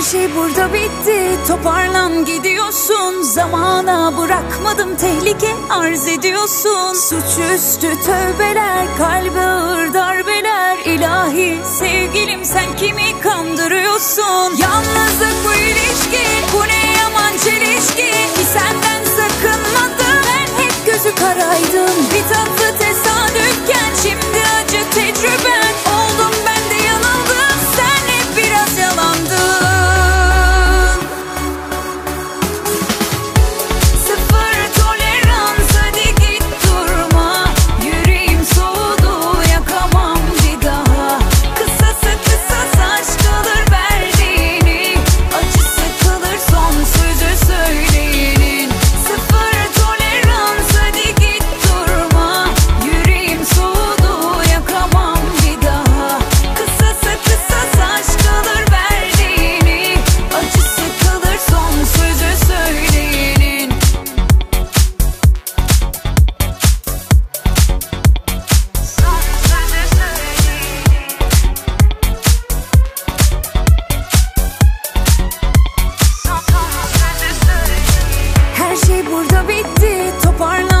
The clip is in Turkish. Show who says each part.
Speaker 1: şey burada bitti. Toparlan gidiyorsun. Zamana bırakmadım tehlike arz ediyorsun. Suçüstü tövbeler Kalbe ağır darbeler. İlahi sevgilim sen kimi kandırıyorsun? Yalnızlık bu ilişki Bu ne yaman çelişki? Ki senden sakınmadım. Ben hep gözü karaydım. Bir tatlı Burada bitti toparlan